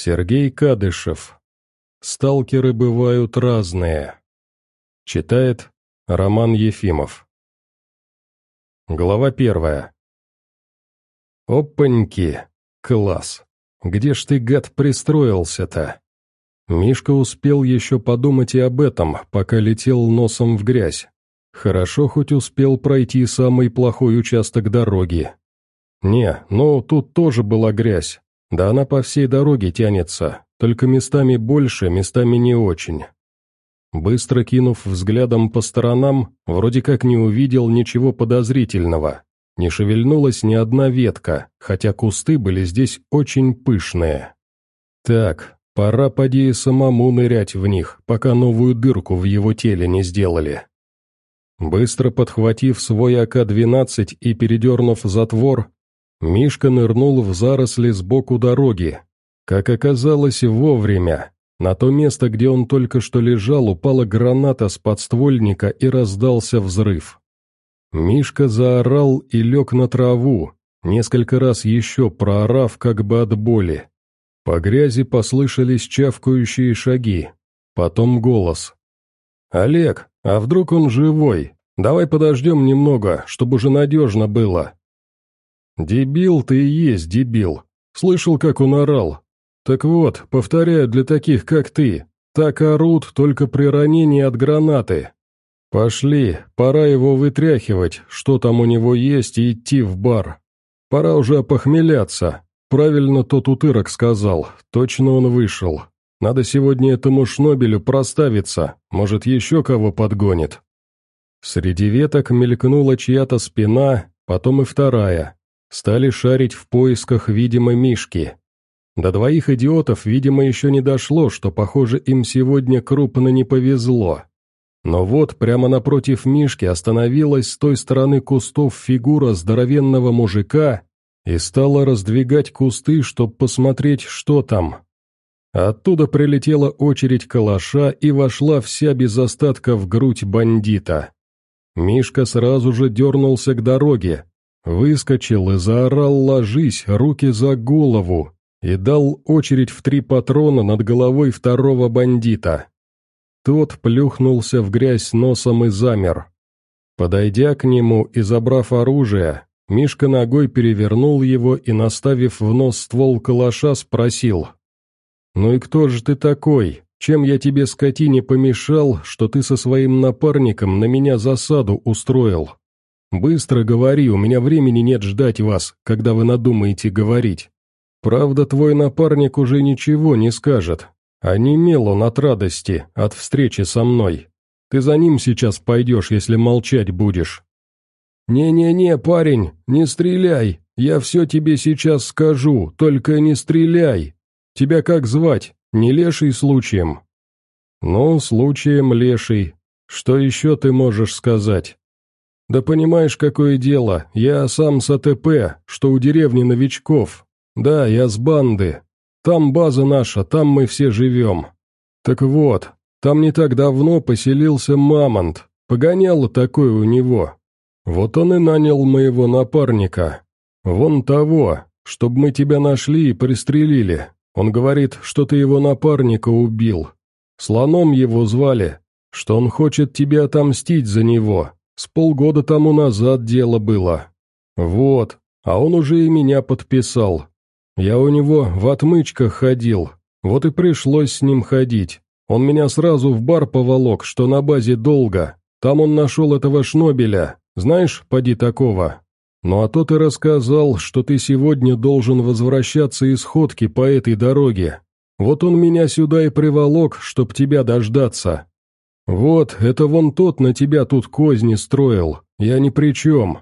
Сергей Кадышев. «Сталкеры бывают разные». Читает Роман Ефимов. Глава первая. «Опаньки! Класс! Где ж ты, гад, пристроился-то?» Мишка успел еще подумать и об этом, пока летел носом в грязь. Хорошо хоть успел пройти самый плохой участок дороги. Не, ну тут тоже была грязь, да она по всей дороге тянется, только местами больше, местами не очень. Быстро кинув взглядом по сторонам, вроде как не увидел ничего подозрительного. Не шевельнулась ни одна ветка, хотя кусты были здесь очень пышные. Так, пора поди самому нырять в них, пока новую дырку в его теле не сделали. Быстро подхватив свой АК-12 и передернув затвор, Мишка нырнул в заросли сбоку дороги. Как оказалось, вовремя. На то место, где он только что лежал, упала граната с подствольника и раздался взрыв. Мишка заорал и лег на траву, несколько раз еще проорав как бы от боли. По грязи послышались чавкающие шаги. Потом голос. «Олег, а вдруг он живой? Давай подождем немного, чтобы уже надежно было». «Дебил ты и есть, дебил. Слышал, как он орал? Так вот, повторяю для таких, как ты, так орут только при ранении от гранаты. Пошли, пора его вытряхивать, что там у него есть, и идти в бар. Пора уже опохмеляться. Правильно тот утырок сказал, точно он вышел. Надо сегодня этому шнобелю проставиться, может, еще кого подгонит». Среди веток мелькнула чья-то спина, потом и вторая. Стали шарить в поисках, видимо, Мишки. До двоих идиотов, видимо, еще не дошло, что, похоже, им сегодня крупно не повезло. Но вот прямо напротив Мишки остановилась с той стороны кустов фигура здоровенного мужика и стала раздвигать кусты, чтобы посмотреть, что там. Оттуда прилетела очередь калаша и вошла вся без остатка в грудь бандита. Мишка сразу же дернулся к дороге, Выскочил и заорал «Ложись! Руки за голову!» и дал очередь в три патрона над головой второго бандита. Тот плюхнулся в грязь носом и замер. Подойдя к нему и забрав оружие, Мишка ногой перевернул его и, наставив в нос ствол калаша, спросил. «Ну и кто же ты такой? Чем я тебе, скотине, помешал, что ты со своим напарником на меня засаду устроил?» «Быстро говори, у меня времени нет ждать вас, когда вы надумаете говорить. Правда, твой напарник уже ничего не скажет. А не он от радости, от встречи со мной. Ты за ним сейчас пойдешь, если молчать будешь». «Не-не-не, парень, не стреляй, я все тебе сейчас скажу, только не стреляй. Тебя как звать, не леший случаем?» «Ну, случаем леший. Что еще ты можешь сказать?» «Да понимаешь, какое дело, я сам с АТП, что у деревни новичков. Да, я с банды. Там база наша, там мы все живем. Так вот, там не так давно поселился Мамонт, погоняло такое у него. Вот он и нанял моего напарника. Вон того, чтобы мы тебя нашли и пристрелили. Он говорит, что ты его напарника убил. Слоном его звали, что он хочет тебе отомстить за него. С полгода тому назад дело было. Вот, а он уже и меня подписал. Я у него в отмычках ходил, вот и пришлось с ним ходить. Он меня сразу в бар поволок, что на базе долго. Там он нашел этого шнобеля, знаешь, поди такого. Ну а тот и рассказал, что ты сегодня должен возвращаться из ходки по этой дороге. Вот он меня сюда и приволок, чтоб тебя дождаться. «Вот, это вон тот на тебя тут козни строил, я ни при чем».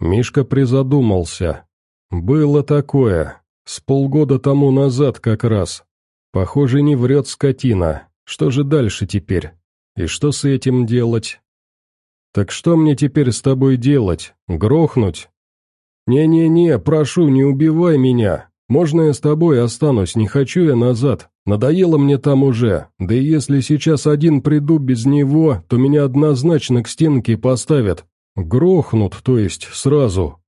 Мишка призадумался. «Было такое, с полгода тому назад как раз. Похоже, не врет скотина. Что же дальше теперь? И что с этим делать?» «Так что мне теперь с тобой делать? Грохнуть?» «Не-не-не, прошу, не убивай меня. Можно я с тобой останусь, не хочу я назад. Надоело мне там уже, да и если сейчас один приду без него, то меня однозначно к стенке поставят. Грохнут, то есть, сразу.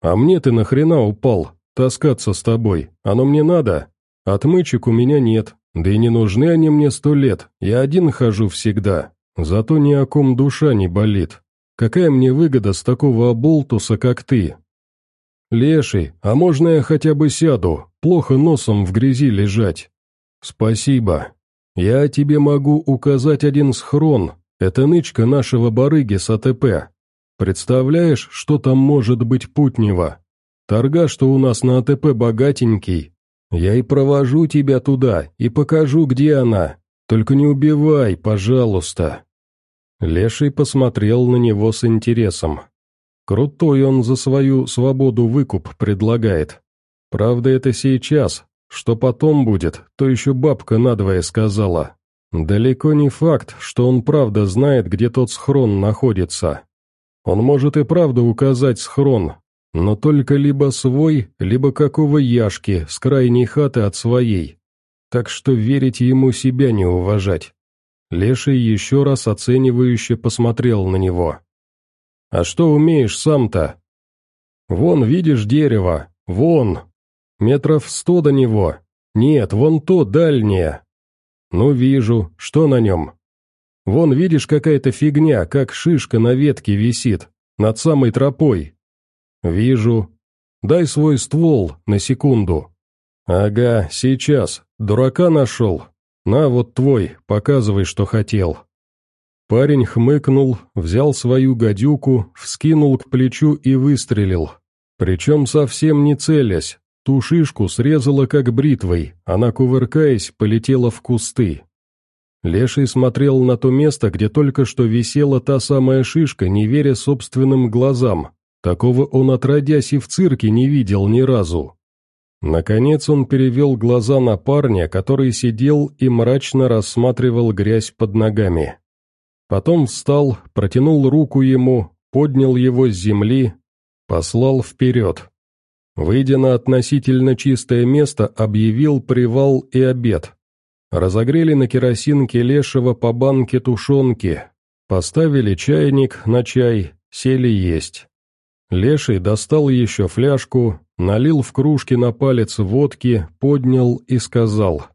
А мне ты нахрена упал, таскаться с тобой, оно мне надо? Отмычек у меня нет, да и не нужны они мне сто лет, я один хожу всегда, зато ни о ком душа не болит. Какая мне выгода с такого оболтуса, как ты? Леший, а можно я хотя бы сяду, плохо носом в грязи лежать? «Спасибо. Я тебе могу указать один схрон. Это нычка нашего барыги с АТП. Представляешь, что там может быть путнего? Торга, что у нас на АТП богатенький. Я и провожу тебя туда, и покажу, где она. Только не убивай, пожалуйста». Леший посмотрел на него с интересом. Крутой он за свою свободу выкуп предлагает. Правда, это сейчас, что потом будет, то еще бабка надвое сказала. Далеко не факт, что он правда знает, где тот схрон находится. Он может и правда указать схрон, но только либо свой, либо какого яшки с крайней хаты от своей. Так что верить ему себя не уважать. Леший еще раз оценивающе посмотрел на него. «А что умеешь сам-то?» «Вон, видишь дерево, вон, Метров сто до него. Нет, вон то, дальнее. Ну, вижу. Что на нем? Вон, видишь, какая-то фигня, как шишка на ветке висит, над самой тропой. Вижу. Дай свой ствол на секунду. Ага, сейчас. Дурака нашел. На, вот твой, показывай, что хотел. Парень хмыкнул, взял свою гадюку, вскинул к плечу и выстрелил. Причем совсем не целясь, Ту шишку срезала как бритвой, она, кувыркаясь, полетела в кусты. Леший смотрел на то место, где только что висела та самая шишка, не веря собственным глазам. Такого он, отродясь, и в цирке не видел ни разу. Наконец он перевел глаза на парня, который сидел и мрачно рассматривал грязь под ногами. Потом встал, протянул руку ему, поднял его с земли, послал вперед. Выйдя на относительно чистое место, объявил привал и обед. Разогрели на керосинке лешего по банке тушенки, поставили чайник на чай, сели есть. Леший достал еще фляжку, налил в кружки на палец водки, поднял и сказал.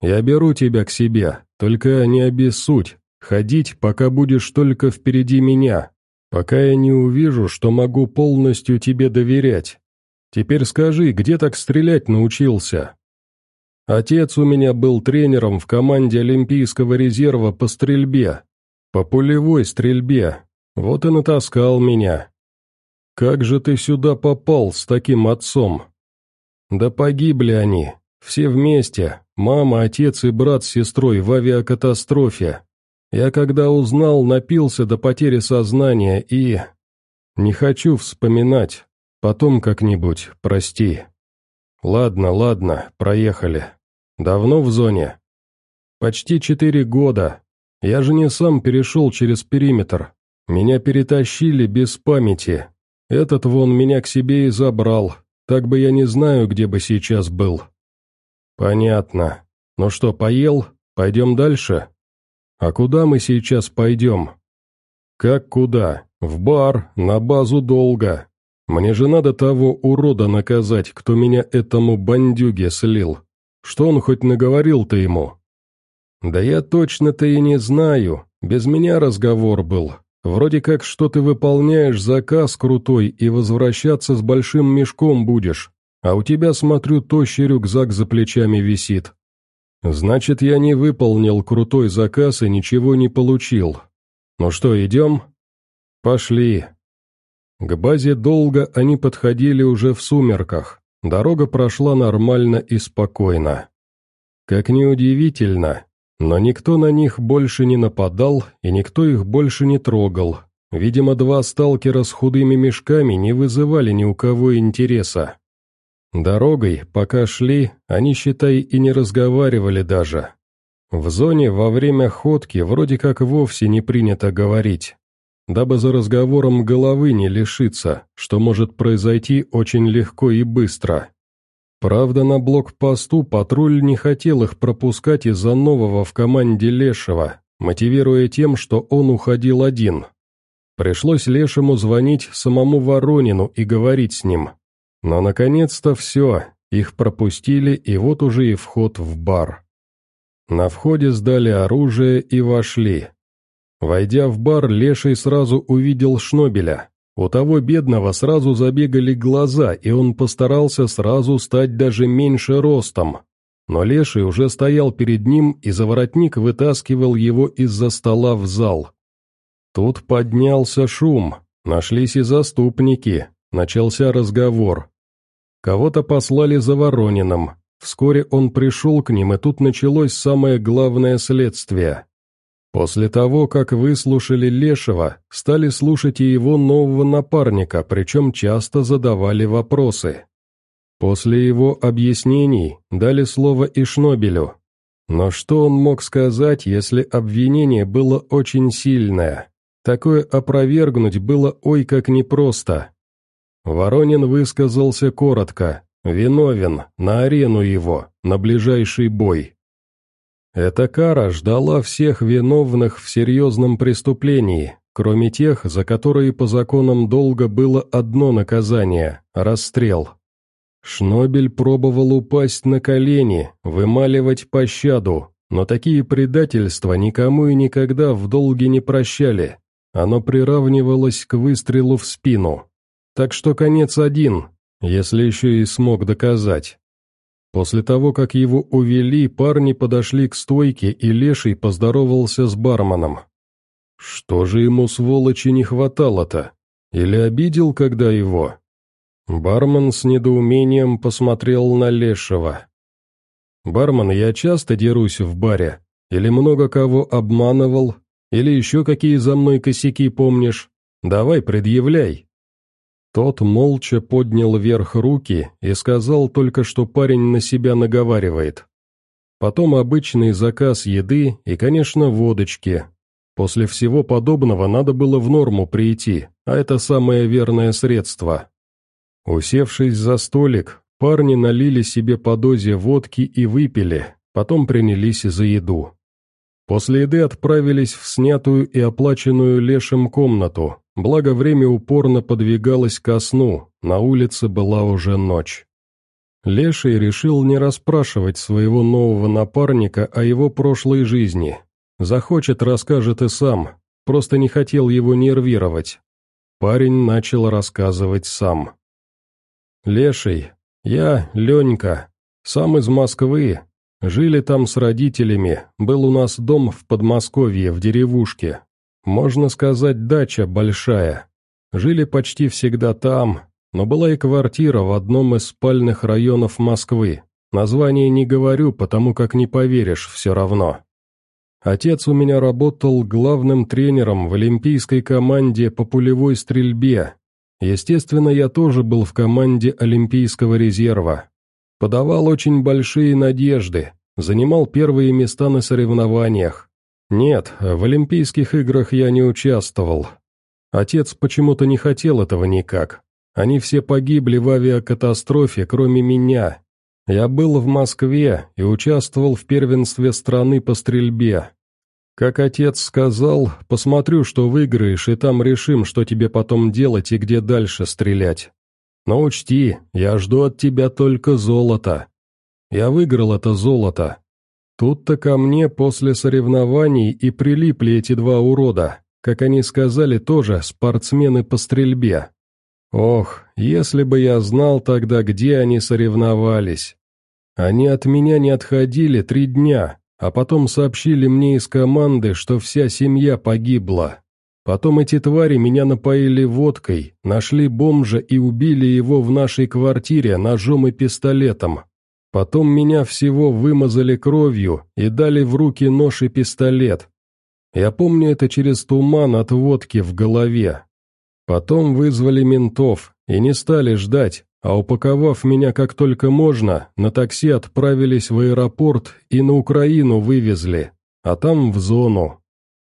«Я беру тебя к себе, только не обессудь, ходить, пока будешь только впереди меня, пока я не увижу, что могу полностью тебе доверять». Теперь скажи, где так стрелять научился?» «Отец у меня был тренером в команде Олимпийского резерва по стрельбе, по пулевой стрельбе, вот и натаскал меня». «Как же ты сюда попал с таким отцом?» «Да погибли они, все вместе, мама, отец и брат с сестрой в авиакатастрофе. Я когда узнал, напился до потери сознания и...» «Не хочу вспоминать, Потом как-нибудь, прости. Ладно, ладно, проехали. Давно в зоне? Почти четыре года. Я же не сам перешел через периметр. Меня перетащили без памяти. Этот вон меня к себе и забрал. Так бы я не знаю, где бы сейчас был. Понятно. Ну что, поел? Пойдем дальше? А куда мы сейчас пойдем? Как куда? В бар, на базу долго. Мне же надо того урода наказать, кто меня этому бандюге слил. Что он хоть наговорил-то ему?» «Да я точно-то и не знаю. Без меня разговор был. Вроде как, что ты выполняешь заказ крутой и возвращаться с большим мешком будешь, а у тебя, смотрю, тощий рюкзак за плечами висит. Значит, я не выполнил крутой заказ и ничего не получил. Ну что, идем?» «Пошли», к базе долго они подходили уже в сумерках, дорога прошла нормально и спокойно. Как ни удивительно, но никто на них больше не нападал и никто их больше не трогал. Видимо, два сталкера с худыми мешками не вызывали ни у кого интереса. Дорогой, пока шли, они, считай, и не разговаривали даже. В зоне во время ходки вроде как вовсе не принято говорить дабы за разговором головы не лишиться, что может произойти очень легко и быстро. Правда, на блокпосту патруль не хотел их пропускать из-за нового в команде Лешего, мотивируя тем, что он уходил один. Пришлось Лешему звонить самому Воронину и говорить с ним. Но, наконец-то, все, их пропустили, и вот уже и вход в бар. На входе сдали оружие и вошли. Войдя в бар, Леший сразу увидел Шнобеля. У того бедного сразу забегали глаза, и он постарался сразу стать даже меньше ростом. Но Леший уже стоял перед ним, и заворотник вытаскивал его из-за стола в зал. Тут поднялся шум, нашлись и заступники, начался разговор. Кого-то послали за Воронином, вскоре он пришел к ним, и тут началось самое главное следствие. После того, как выслушали Лешего, стали слушать и его нового напарника, причем часто задавали вопросы. После его объяснений дали слово и Шнобелю. Но что он мог сказать, если обвинение было очень сильное? Такое опровергнуть было ой как непросто. Воронин высказался коротко, виновен, на арену его, на ближайший бой. Эта кара ждала всех виновных в серьезном преступлении, кроме тех, за которые по законам долго было одно наказание – расстрел. Шнобель пробовал упасть на колени, вымаливать пощаду, но такие предательства никому и никогда в долге не прощали. Оно приравнивалось к выстрелу в спину. Так что конец один, если еще и смог доказать. После того, как его увели, парни подошли к стойке, и Леший поздоровался с барменом. Что же ему, сволочи, не хватало-то? Или обидел, когда его? Бармен с недоумением посмотрел на Лешего. «Бармен, я часто дерусь в баре. Или много кого обманывал, или еще какие за мной косяки помнишь. Давай, предъявляй». Тот молча поднял вверх руки и сказал только, что парень на себя наговаривает. Потом обычный заказ еды и, конечно, водочки. После всего подобного надо было в норму прийти, а это самое верное средство. Усевшись за столик, парни налили себе по дозе водки и выпили, потом принялись за еду. После еды отправились в снятую и оплаченную лешим комнату, Благо время упорно подвигалось ко сну, на улице была уже ночь. Леший решил не расспрашивать своего нового напарника о его прошлой жизни. Захочет, расскажет и сам, просто не хотел его нервировать. Парень начал рассказывать сам. «Леший, я Ленька, сам из Москвы. Жили там с родителями, был у нас дом в Подмосковье, в деревушке, можно сказать, дача большая. Жили почти всегда там, но была и квартира в одном из спальных районов Москвы. Название не говорю, потому как не поверишь все равно. Отец у меня работал главным тренером в олимпийской команде по пулевой стрельбе. Естественно, я тоже был в команде Олимпийского резерва. Подавал очень большие надежды, занимал первые места на соревнованиях, «Нет, в Олимпийских играх я не участвовал. Отец почему-то не хотел этого никак. Они все погибли в авиакатастрофе, кроме меня. Я был в Москве и участвовал в первенстве страны по стрельбе. Как отец сказал, посмотрю, что выиграешь, и там решим, что тебе потом делать и где дальше стрелять. Но учти, я жду от тебя только золото. Я выиграл это золото, Тут-то ко мне после соревнований и прилипли эти два урода, как они сказали тоже, спортсмены по стрельбе. Ох, если бы я знал тогда, где они соревновались. Они от меня не отходили три дня, а потом сообщили мне из команды, что вся семья погибла. Потом эти твари меня напоили водкой, нашли бомжа и убили его в нашей квартире ножом и пистолетом. Потом меня всего вымазали кровью и дали в руки нож и пистолет. Я помню это через туман от водки в голове. Потом вызвали ментов и не стали ждать, а упаковав меня как только можно, на такси отправились в аэропорт и на Украину вывезли, а там в зону.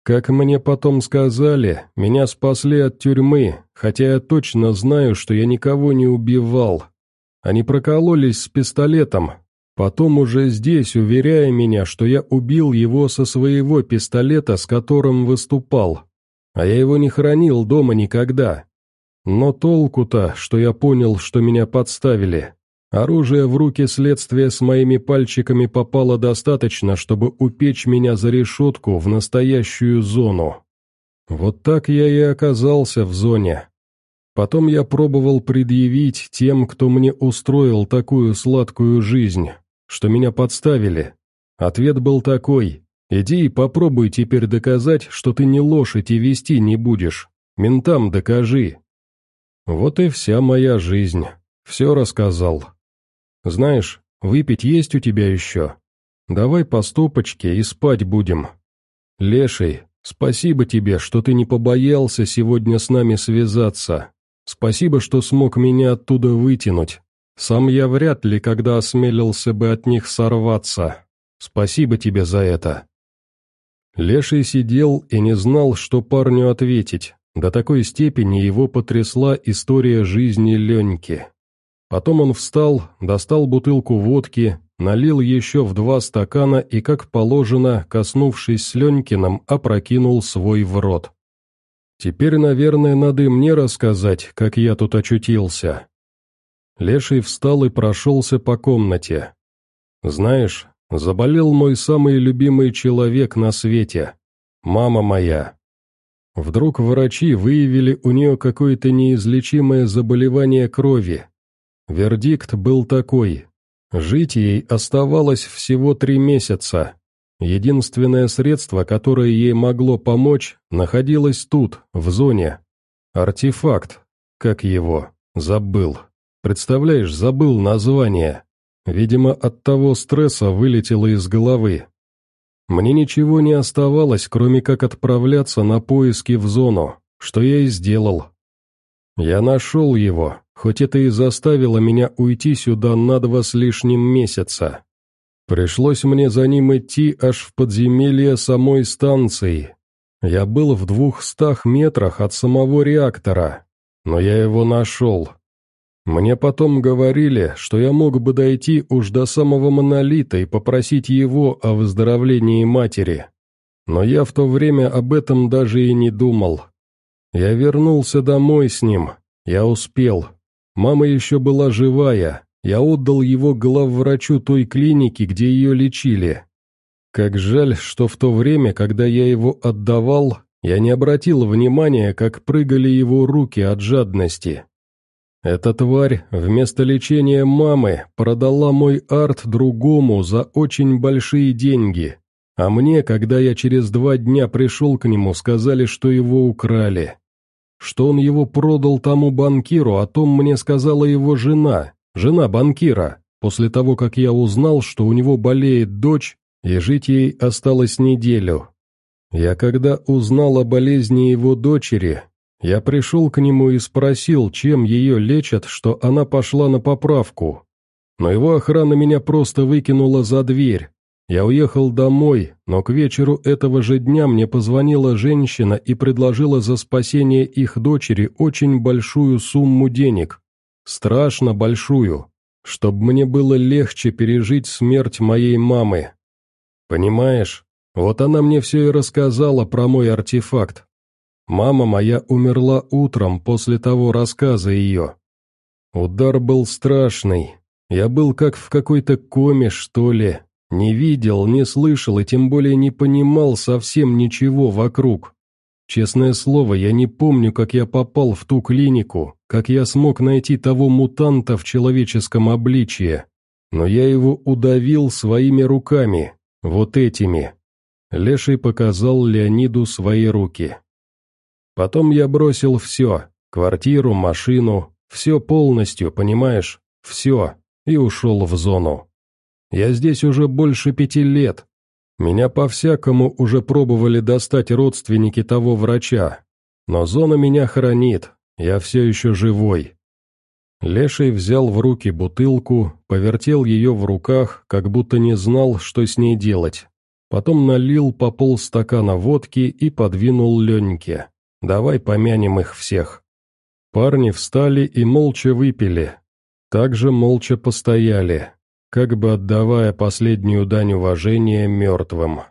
Как мне потом сказали, меня спасли от тюрьмы, хотя я точно знаю, что я никого не убивал, они прокололись с пистолетом, потом уже здесь, уверяя меня, что я убил его со своего пистолета, с которым выступал. А я его не хранил дома никогда. Но толку-то, что я понял, что меня подставили. Оружие в руки следствия с моими пальчиками попало достаточно, чтобы упечь меня за решетку в настоящую зону. Вот так я и оказался в зоне, Потом я пробовал предъявить тем, кто мне устроил такую сладкую жизнь, что меня подставили. Ответ был такой. «Иди и попробуй теперь доказать, что ты не лошадь и вести не будешь. Ментам докажи». Вот и вся моя жизнь. Все рассказал. «Знаешь, выпить есть у тебя еще? Давай по стопочке и спать будем. Леший, спасибо тебе, что ты не побоялся сегодня с нами связаться». Спасибо, что смог меня оттуда вытянуть. Сам я вряд ли когда осмелился бы от них сорваться. Спасибо тебе за это». Леший сидел и не знал, что парню ответить. До такой степени его потрясла история жизни Леньки. Потом он встал, достал бутылку водки, налил еще в два стакана и, как положено, коснувшись с Ленькиным, опрокинул свой в рот. Теперь, наверное, надо мне рассказать, как я тут очутился. Леший встал и прошелся по комнате. Знаешь, заболел мой самый любимый человек на свете. Мама моя. Вдруг врачи выявили у нее какое-то неизлечимое заболевание крови. Вердикт был такой. Жить ей оставалось всего три месяца. Единственное средство, которое ей могло помочь, находилось тут, в зоне. Артефакт. Как его? Забыл. Представляешь, забыл название. Видимо, от того стресса вылетело из головы. Мне ничего не оставалось, кроме как отправляться на поиски в зону, что я и сделал. Я нашел его, хоть это и заставило меня уйти сюда на два с лишним месяца. Пришлось мне за ним идти аж в подземелье самой станции. Я был в двухстах метрах от самого реактора, но я его нашел. Мне потом говорили, что я мог бы дойти уж до самого монолита и попросить его о выздоровлении матери. Но я в то время об этом даже и не думал. Я вернулся домой с ним, я успел. Мама еще была живая, я отдал его главврачу той клиники, где ее лечили. Как жаль, что в то время, когда я его отдавал, я не обратил внимания, как прыгали его руки от жадности. Эта тварь вместо лечения мамы продала мой арт другому за очень большие деньги, а мне, когда я через два дня пришел к нему, сказали, что его украли. Что он его продал тому банкиру, о том мне сказала его жена, жена банкира, после того, как я узнал, что у него болеет дочь, и жить ей осталось неделю. Я когда узнал о болезни его дочери, я пришел к нему и спросил, чем ее лечат, что она пошла на поправку. Но его охрана меня просто выкинула за дверь. Я уехал домой, но к вечеру этого же дня мне позвонила женщина и предложила за спасение их дочери очень большую сумму денег страшно большую, чтобы мне было легче пережить смерть моей мамы. Понимаешь, вот она мне все и рассказала про мой артефакт. Мама моя умерла утром после того рассказа ее. Удар был страшный. Я был как в какой-то коме, что ли. Не видел, не слышал и тем более не понимал совсем ничего вокруг. Честное слово, я не помню, как я попал в ту клинику, как я смог найти того мутанта в человеческом обличье. Но я его удавил своими руками, вот этими. Леший показал Леониду свои руки. Потом я бросил все, квартиру, машину, все полностью, понимаешь, все, и ушел в зону. Я здесь уже больше пяти лет, меня по-всякому уже пробовали достать родственники того врача, но зона меня хранит, я все еще живой. Леший взял в руки бутылку, повертел ее в руках, как будто не знал, что с ней делать. Потом налил по полстакана водки и подвинул Леньке. «Давай помянем их всех». Парни встали и молча выпили. Также молча постояли как бы отдавая последнюю дань уважения мертвым.